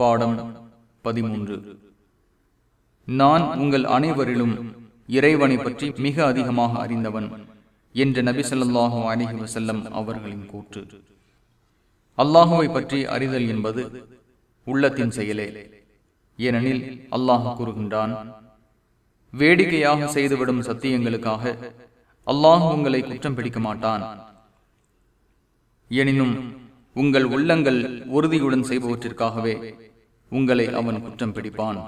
பாடம் பதிமூன்று. நான் உங்கள் அனைவரிலும் இறைவனை பற்றி மிக அதிகமாக அறிந்தவன் என்ற நபி ஸல்லல்லாஹு அலைஹி வஸல்லம் அவர்களின் கூற்று. அல்லாஹுவை பற்றி அறிதல் என்பது உள்ளத்தின் செயலே. ஏனெனில் அல்லாஹ் கூறுகின்றான் வேடிக்கையாக செய்துவிடும் சத்தியங்களுக்காக அல்லாஹ் உங்களை குற்றம் பிடிக்க மாட்டான். எனினும் உங்கள் உள்ளங்கள் உறுதியுடன் செய்பவற்றிற்காகவே உங்களை அவன் குற்றம் பிடிப்பான்.